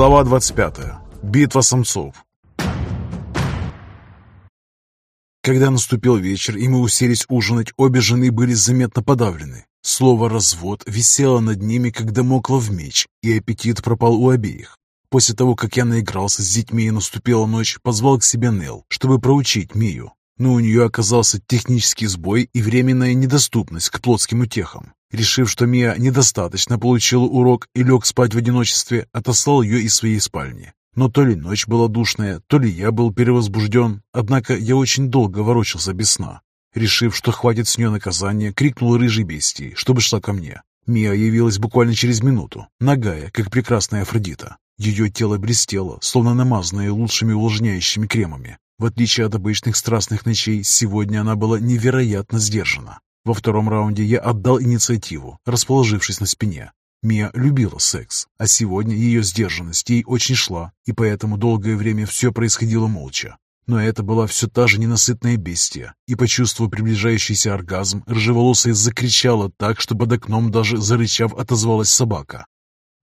Глава 25. Битва самцов. Когда наступил вечер и мы уселись ужинать, обе жены были заметно подавлены. Слово «развод» висело над ними, как домокло в меч, и аппетит пропал у обеих. После того, как я наигрался с детьми и наступила ночь, позвал к себе Нел, чтобы проучить Мию. Но у нее оказался технический сбой и временная недоступность к плотским утехам. Решив, что Мия недостаточно получила урок и лег спать в одиночестве, отослал ее из своей спальни. Но то ли ночь была душная, то ли я был перевозбужден, однако я очень долго ворочался без сна. Решив, что хватит с нее наказания, крикнул рыжий бестии, чтобы шла ко мне. Мия явилась буквально через минуту, нагая, как прекрасная Афродита. Ее тело блестело, словно намазанное лучшими увлажняющими кремами. В отличие от обычных страстных ночей, сегодня она была невероятно сдержана. Во втором раунде я отдал инициативу, расположившись на спине. Мия любила секс, а сегодня ее сдержанность ей очень шла, и поэтому долгое время все происходило молча. Но это была все та же ненасытная бестия, и, почувствовав приближающийся оргазм, рыжеволосая закричала так, что под окном даже зарычав отозвалась собака.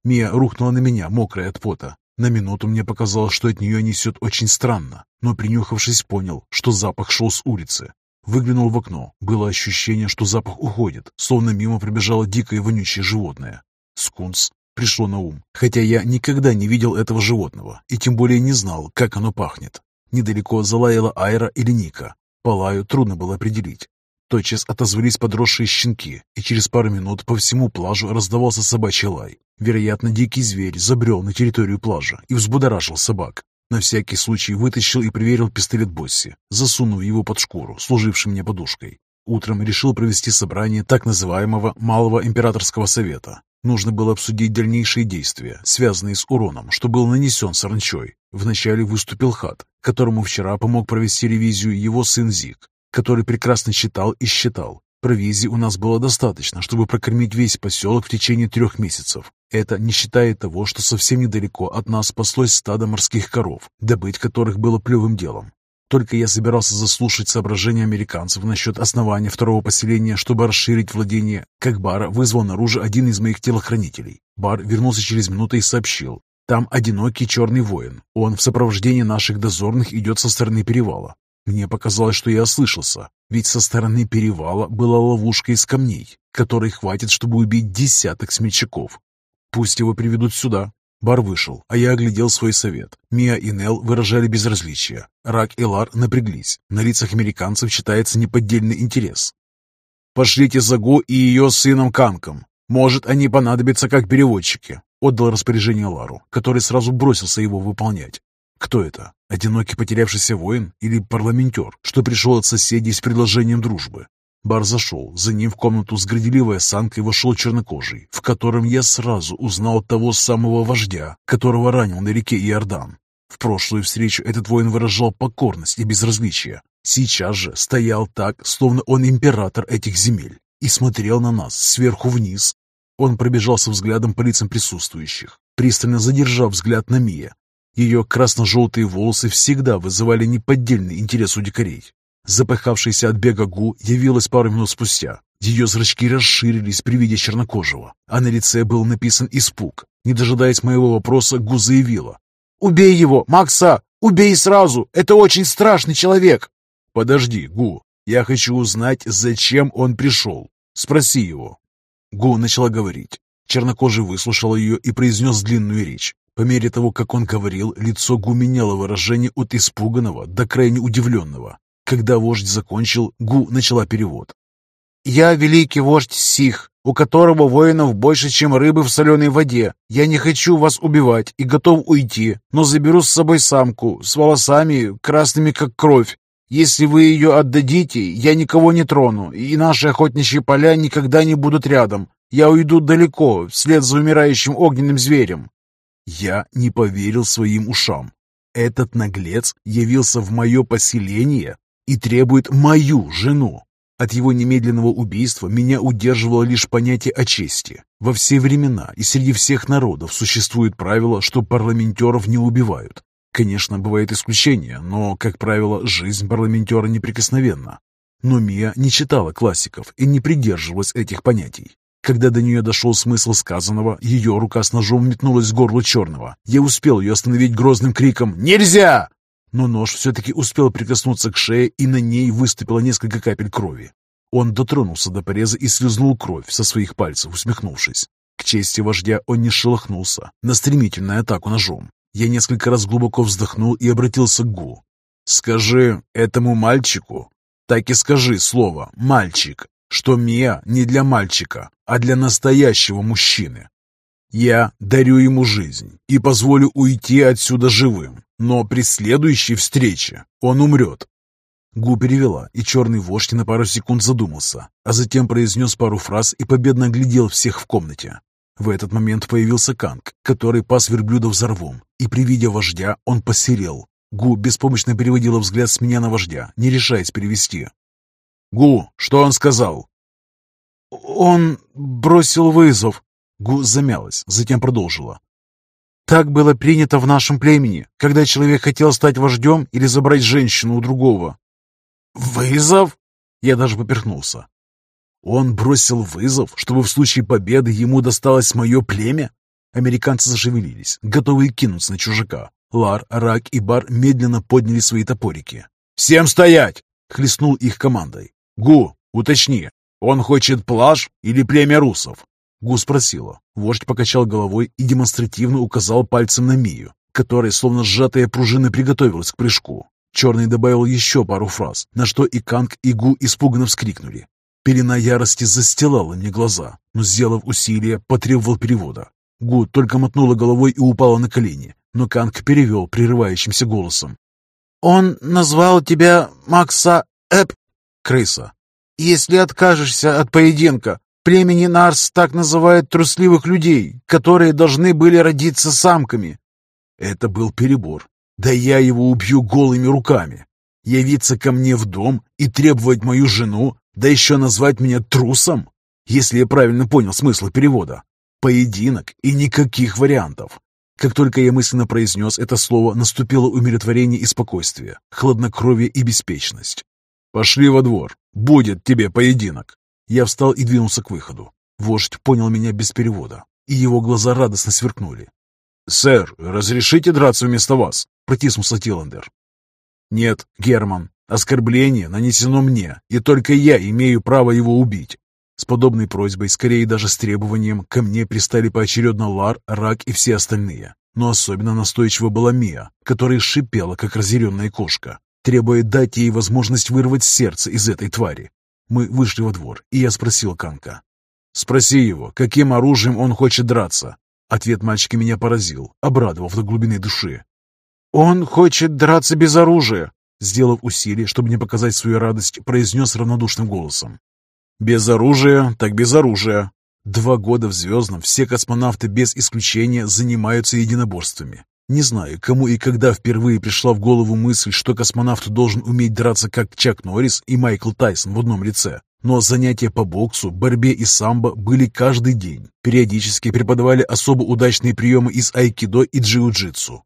Мия рухнула на меня, мокрая от пота. На минуту мне показалось, что от нее несет очень странно, но принюхавшись, понял, что запах шел с улицы. Выглянул в окно. Было ощущение, что запах уходит, словно мимо прибежало дикое вонючее животное. Скунс пришло на ум, хотя я никогда не видел этого животного и тем более не знал, как оно пахнет. Недалеко залаяла Айра или Ника. По лаю трудно было определить. Тотчас отозвались подросшие щенки, и через пару минут по всему плажу раздавался собачий лай. Вероятно, дикий зверь забрел на территорию плажа и взбудоражил собак. На всякий случай вытащил и проверил пистолет Босси, засунув его под шкуру, служивший мне подушкой. Утром решил провести собрание так называемого Малого Императорского Совета. Нужно было обсудить дальнейшие действия, связанные с уроном, что был нанесен саранчой. Вначале выступил Хат, которому вчера помог провести ревизию его сын Зик, который прекрасно читал и считал. Провизии у нас было достаточно, чтобы прокормить весь поселок в течение трех месяцев. Это не считая того, что совсем недалеко от нас спаслось стадо морских коров, добыть которых было плевым делом. Только я собирался заслушать соображения американцев насчет основания второго поселения, чтобы расширить владение, как Бар вызвал наружу один из моих телохранителей. Бар вернулся через минуту и сообщил. Там одинокий черный воин. Он в сопровождении наших дозорных идет со стороны перевала. Мне показалось, что я ослышался, ведь со стороны перевала была ловушка из камней, которой хватит, чтобы убить десяток смельчаков. Пусть его приведут сюда. Бар вышел, а я оглядел свой совет. Мия и Нел выражали безразличие. Рак и Лар напряглись. На лицах американцев читается неподдельный интерес. «Пошлите Загу и ее сыном Канком. Может, они понадобятся как переводчики», — отдал распоряжение Лару, который сразу бросился его выполнять. Кто это? Одинокий потерявшийся воин или парламентер, что пришел от соседей с предложением дружбы? Бар зашел, за ним в комнату с горделивой осанкой вошел чернокожий, в котором я сразу узнал того самого вождя, которого ранил на реке Иордан. В прошлую встречу этот воин выражал покорность и безразличие. Сейчас же стоял так, словно он император этих земель, и смотрел на нас сверху вниз. Он пробежался взглядом по лицам присутствующих, пристально задержав взгляд на Мия. Ее красно-желтые волосы всегда вызывали неподдельный интерес у дикарей. Запыхавшаяся от бега Гу явилась пару минут спустя. Ее зрачки расширились при виде чернокожего, а на лице был написан испуг. Не дожидаясь моего вопроса, Гу заявила. «Убей его, Макса! Убей сразу! Это очень страшный человек!» «Подожди, Гу, я хочу узнать, зачем он пришел. Спроси его». Гу начала говорить. Чернокожий выслушал ее и произнес длинную речь. По мере того, как он говорил, лицо Гу меняло выражение от испуганного до крайне удивленного. Когда вождь закончил, Гу начала перевод. «Я великий вождь Сих, у которого воинов больше, чем рыбы в соленой воде. Я не хочу вас убивать и готов уйти, но заберу с собой самку с волосами красными, как кровь. Если вы ее отдадите, я никого не трону, и наши охотничьи поля никогда не будут рядом. Я уйду далеко, вслед за умирающим огненным зверем». Я не поверил своим ушам. Этот наглец явился в мое поселение и требует мою жену. От его немедленного убийства меня удерживало лишь понятие о чести. Во все времена и среди всех народов существует правило, что парламентеров не убивают. Конечно, бывают исключения, но, как правило, жизнь парламентера неприкосновенна. Но Мия не читала классиков и не придерживалась этих понятий. Когда до нее дошел смысл сказанного, ее рука с ножом метнулась в горло черного. Я успел ее остановить грозным криком «Нельзя!» Но нож все-таки успел прикоснуться к шее, и на ней выступило несколько капель крови. Он дотронулся до пореза и слезнул кровь со своих пальцев, усмехнувшись. К чести вождя он не шелохнулся на стремительную атаку ножом. Я несколько раз глубоко вздохнул и обратился к Гу. «Скажи этому мальчику, так и скажи слово «мальчик», что Мия не для мальчика, а для настоящего мужчины. Я дарю ему жизнь и позволю уйти отсюда живым, но при следующей встрече он умрет. Гу перевела, и черный вождь на пару секунд задумался, а затем произнес пару фраз и победно оглядел всех в комнате. В этот момент появился Канг, который пас верблюдов за и при виде вождя он посерел. Гу беспомощно переводила взгляд с меня на вождя, не решаясь перевести. «Гу, что он сказал?» «Он бросил вызов», Гу замялась, затем продолжила. Так было принято в нашем племени, когда человек хотел стать вождем или забрать женщину у другого. «Вызов?» Я даже поперхнулся. «Он бросил вызов, чтобы в случае победы ему досталось мое племя?» Американцы зашевелились, готовые кинуться на чужака. Лар, Рак и Бар медленно подняли свои топорики. «Всем стоять!» — хлестнул их командой. «Гу, уточни, он хочет плаж или племя русов?» Гу спросила. Вождь покачал головой и демонстративно указал пальцем на Мию, которая, словно сжатая пружина, приготовилась к прыжку. Черный добавил еще пару фраз, на что и Канг, и Гу испуганно вскрикнули. Пелена ярости застилала мне глаза, но, сделав усилие, потребовал перевода. Гу только мотнула головой и упала на колени, но Канг перевел прерывающимся голосом. «Он назвал тебя Макса Эп, крыса. Если откажешься от поединка, племени Нарс так называют трусливых людей, которые должны были родиться самками. Это был перебор. Да я его убью голыми руками. Явиться ко мне в дом и требовать мою жену, да еще назвать меня трусом, если я правильно понял смысл перевода. Поединок и никаких вариантов. Как только я мысленно произнес это слово, наступило умиротворение и спокойствие, хладнокровие и беспечность. «Пошли во двор. Будет тебе поединок». Я встал и двинулся к выходу. Вождь понял меня без перевода, и его глаза радостно сверкнули. «Сэр, разрешите драться вместо вас?» — протиснулся Тиландер. «Нет, Герман, оскорбление нанесено мне, и только я имею право его убить». С подобной просьбой, скорее даже с требованием, ко мне пристали поочередно Лар, Рак и все остальные. Но особенно настойчиво была Мия, которая шипела, как разъяренная кошка, требуя дать ей возможность вырвать сердце из этой твари. Мы вышли во двор, и я спросил Канка. «Спроси его, каким оружием он хочет драться?» Ответ мальчика меня поразил, обрадовав до глубины души. «Он хочет драться без оружия!» Сделав усилие, чтобы не показать свою радость, произнес равнодушным голосом. «Без оружия, так без оружия!» Два года в «Звездном» все космонавты без исключения занимаются единоборствами. Не знаю, кому и когда впервые пришла в голову мысль, что космонавт должен уметь драться как Чак Норрис и Майкл Тайсон в одном лице. Но занятия по боксу, борьбе и самбо были каждый день. Периодически преподавали особо удачные приемы из айкидо и джиу-джитсу.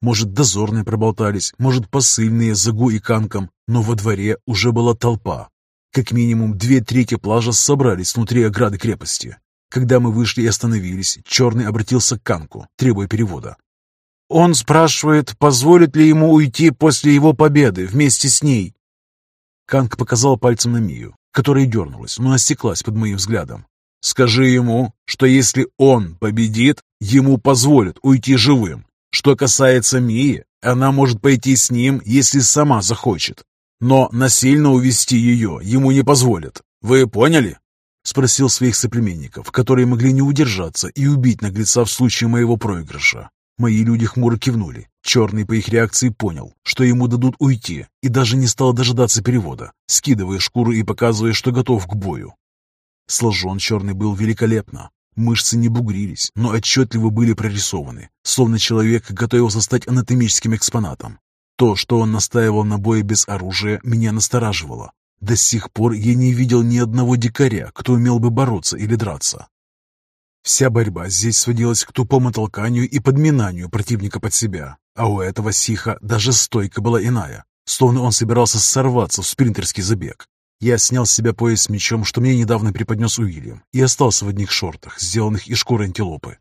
Может, дозорные проболтались, может, посыльные за Гу и Канком, но во дворе уже была толпа. Как минимум две трети плажа собрались внутри ограды крепости. Когда мы вышли и остановились, Черный обратился к Канку, требуя перевода. Он спрашивает, позволит ли ему уйти после его победы вместе с ней. Канг показал пальцем на Мию, которая дернулась, но осеклась под моим взглядом. «Скажи ему, что если он победит, ему позволят уйти живым. Что касается Мии, она может пойти с ним, если сама захочет. Но насильно увести ее ему не позволят. Вы поняли?» Спросил своих соплеменников, которые могли не удержаться и убить наглеца в случае моего проигрыша. Мои люди хмуро кивнули. Черный по их реакции понял, что ему дадут уйти, и даже не стал дожидаться перевода, скидывая шкуру и показывая, что готов к бою. Сложен черный был великолепно. Мышцы не бугрились, но отчетливо были прорисованы, словно человек готовился стать анатомическим экспонатом. То, что он настаивал на бое без оружия, меня настораживало. До сих пор я не видел ни одного дикаря, кто умел бы бороться или драться. Вся борьба здесь сводилась к тупому толканию и подминанию противника под себя, а у этого сиха даже стойка была иная, словно он собирался сорваться в спринтерский забег. Я снял с себя пояс с мечом, что мне недавно преподнес Уильям, и остался в одних шортах, сделанных из шкуры антилопы.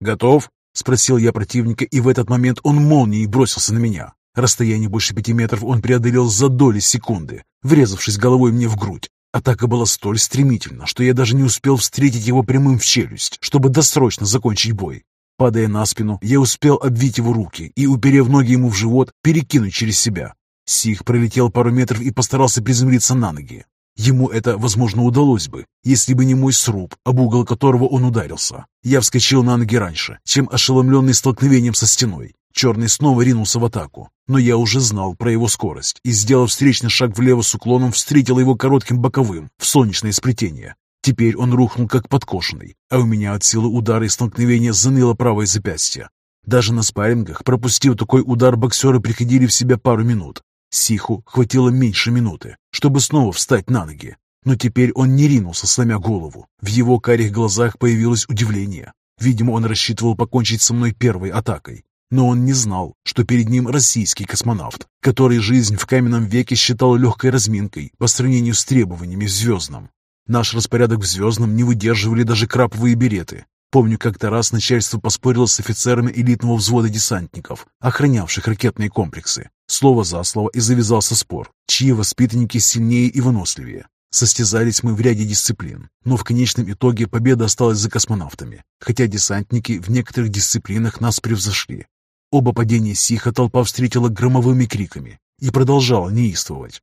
«Готов?» — спросил я противника, и в этот момент он молнией бросился на меня. Расстояние больше пяти метров он преодолел за доли секунды, врезавшись головой мне в грудь. Атака была столь стремительна, что я даже не успел встретить его прямым в челюсть, чтобы досрочно закончить бой. Падая на спину, я успел обвить его руки и, уперев ноги ему в живот, перекинуть через себя. Сих пролетел пару метров и постарался приземлиться на ноги. Ему это, возможно, удалось бы, если бы не мой сруб, об угол которого он ударился. Я вскочил на ноги раньше, чем ошеломленный столкновением со стеной. Черный снова ринулся в атаку, но я уже знал про его скорость и, сделав встречный шаг влево с уклоном, встретил его коротким боковым в солнечное сплетение. Теперь он рухнул как подкошенный, а у меня от силы удара и столкновения заныло правое запястье. Даже на спаррингах, пропустив такой удар, боксеры приходили в себя пару минут. Сиху хватило меньше минуты, чтобы снова встать на ноги. Но теперь он не ринулся, сломя голову. В его карих глазах появилось удивление. Видимо, он рассчитывал покончить со мной первой атакой. Но он не знал, что перед ним российский космонавт, который жизнь в каменном веке считал легкой разминкой по сравнению с требованиями в звездном. Наш распорядок в звездном не выдерживали даже краповые береты. Помню, как-то раз начальство поспорило с офицерами элитного взвода десантников, охранявших ракетные комплексы. Слово за слово и завязался спор, чьи воспитанники сильнее и выносливее. Состязались мы в ряде дисциплин, но в конечном итоге победа осталась за космонавтами, хотя десантники в некоторых дисциплинах нас превзошли. Оба падения Сиха толпа встретила громовыми криками и продолжала неистовать.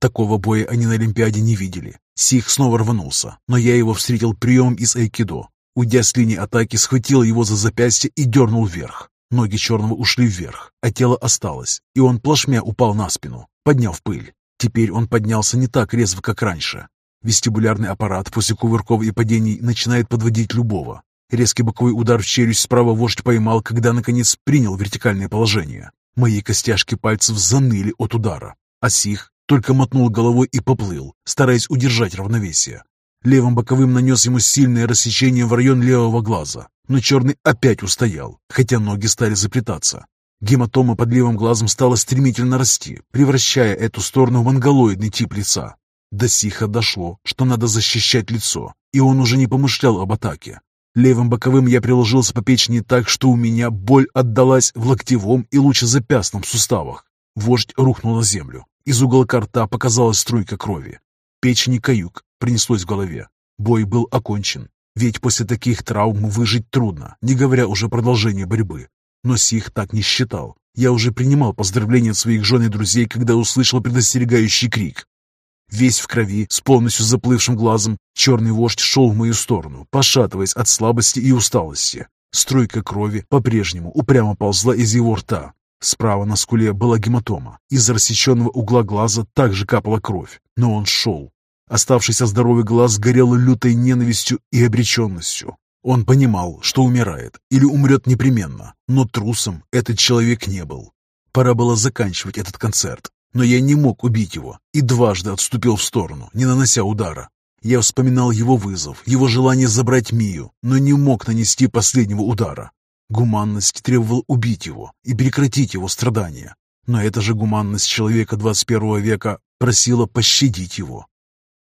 Такого боя они на Олимпиаде не видели. Сих снова рванулся, но я его встретил приемом из айкидо. Уйдя с линии атаки, схватил его за запястье и дернул вверх. Ноги черного ушли вверх, а тело осталось, и он плашмя упал на спину, подняв пыль. Теперь он поднялся не так резво, как раньше. Вестибулярный аппарат после кувырков и падений начинает подводить любого, Резкий боковой удар в челюсть справа вождь поймал, когда, наконец, принял вертикальное положение. Мои костяшки пальцев заныли от удара, а Сих только мотнул головой и поплыл, стараясь удержать равновесие. Левым боковым нанес ему сильное рассечение в район левого глаза, но черный опять устоял, хотя ноги стали заплетаться. Гематома под левым глазом стала стремительно расти, превращая эту сторону в монголоидный тип лица. До Сиха дошло, что надо защищать лицо, и он уже не помышлял об атаке. Левым боковым я приложился по печени так, что у меня боль отдалась в локтевом и лучезапястном суставах. Вождь рухнул на землю. Из уголка рта показалась струйка крови. Печени каюк принеслось в голове. Бой был окончен. Ведь после таких травм выжить трудно, не говоря уже продолжение борьбы. Но Сих так не считал. Я уже принимал поздравления от своих жен и друзей, когда услышал предостерегающий крик. Весь в крови, с полностью заплывшим глазом, черный вождь шел в мою сторону, пошатываясь от слабости и усталости. Струйка крови по-прежнему упрямо ползла из его рта. Справа на скуле была гематома. Из рассеченного угла глаза также капала кровь. Но он шел. Оставшийся здоровый глаз горел лютой ненавистью и обреченностью. Он понимал, что умирает или умрет непременно, но трусом этот человек не был. Пора было заканчивать этот концерт. Но я не мог убить его и дважды отступил в сторону, не нанося удара. Я вспоминал его вызов, его желание забрать Мию, но не мог нанести последнего удара. Гуманность требовала убить его и прекратить его страдания. Но эта же гуманность человека 21 века просила пощадить его.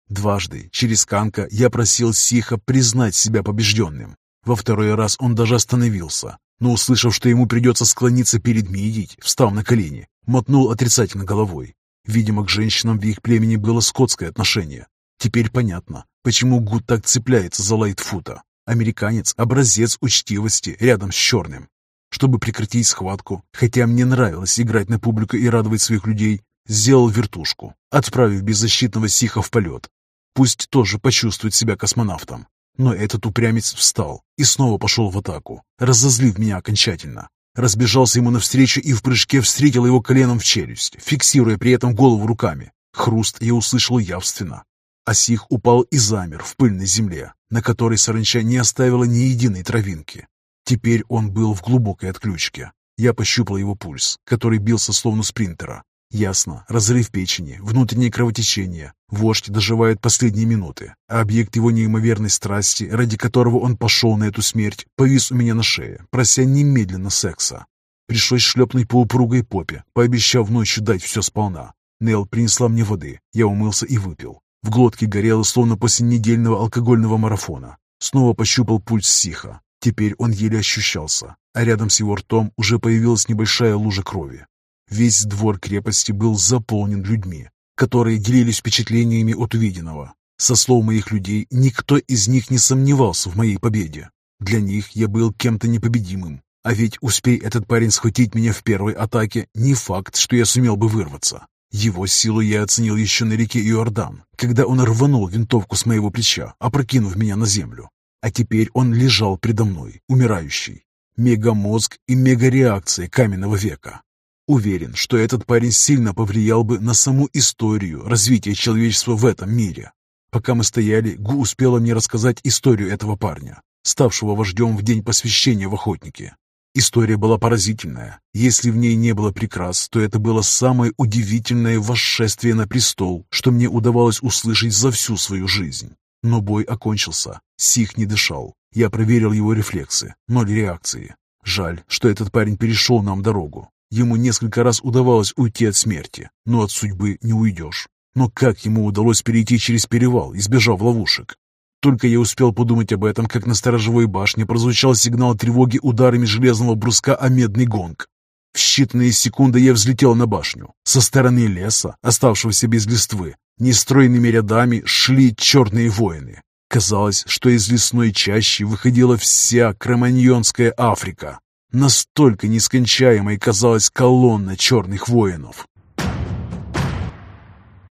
Дважды через Канка я просил Сиха признать себя побежденным. Во второй раз он даже остановился, но, услышав, что ему придется склониться перед Мидить, встав на колени, мотнул отрицательно головой. Видимо, к женщинам в их племени было скотское отношение. Теперь понятно, почему Гуд так цепляется за Лайтфута. Американец – образец учтивости рядом с черным. Чтобы прекратить схватку, хотя мне нравилось играть на публику и радовать своих людей, сделал вертушку, отправив беззащитного Сиха в полет. Пусть тоже почувствует себя космонавтом. Но этот упрямец встал и снова пошел в атаку, разозлив меня окончательно. Разбежался ему навстречу и в прыжке встретил его коленом в челюсть, фиксируя при этом голову руками. Хруст я услышал явственно. Осих упал и замер в пыльной земле, на которой саранча не оставила ни единой травинки. Теперь он был в глубокой отключке. Я пощупал его пульс, который бился словно спринтера. Ясно, разрыв печени, внутреннее кровотечение. Вождь доживает последние минуты, а объект его неимоверной страсти, ради которого он пошел на эту смерть, повис у меня на шее, прося немедленно секса. Пришлось шлепнуть по упругой попе, пообещав ночью дать все сполна. Нел принесла мне воды. Я умылся и выпил. В глотке горело, словно после недельного алкогольного марафона. Снова пощупал пульс Сиха. Теперь он еле ощущался, а рядом с его ртом уже появилась небольшая лужа крови. Весь двор крепости был заполнен людьми, которые делились впечатлениями от увиденного. Со слов моих людей, никто из них не сомневался в моей победе. Для них я был кем-то непобедимым. А ведь успей этот парень схватить меня в первой атаке, не факт, что я сумел бы вырваться. Его силу я оценил еще на реке Иордан, когда он рванул винтовку с моего плеча, опрокинув меня на землю. А теперь он лежал предо мной, умирающий. Мегамозг и мегареакция каменного века. Уверен, что этот парень сильно повлиял бы на саму историю развития человечества в этом мире. Пока мы стояли, Гу успела мне рассказать историю этого парня, ставшего вождем в день посвящения в охотнике. История была поразительная. Если в ней не было прикрас, то это было самое удивительное восшествие на престол, что мне удавалось услышать за всю свою жизнь. Но бой окончился. Сих не дышал. Я проверил его рефлексы. Ноль реакции. Жаль, что этот парень перешел нам дорогу. Ему несколько раз удавалось уйти от смерти, но от судьбы не уйдешь. Но как ему удалось перейти через перевал, избежав ловушек? Только я успел подумать об этом, как на сторожевой башне прозвучал сигнал тревоги ударами железного бруска о медный гонг. В считанные секунды я взлетел на башню. Со стороны леса, оставшегося без листвы, нестройными рядами шли черные воины. Казалось, что из лесной чащи выходила вся Кроманьонская Африка. Настолько нескончаемой казалась колонна черных воинов.